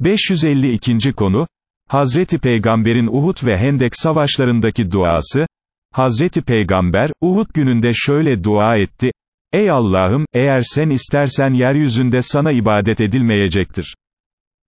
552. konu, Hazreti Peygamber'in Uhud ve Hendek savaşlarındaki duası, Hazreti Peygamber, Uhud gününde şöyle dua etti, Ey Allah'ım, eğer sen istersen yeryüzünde sana ibadet edilmeyecektir.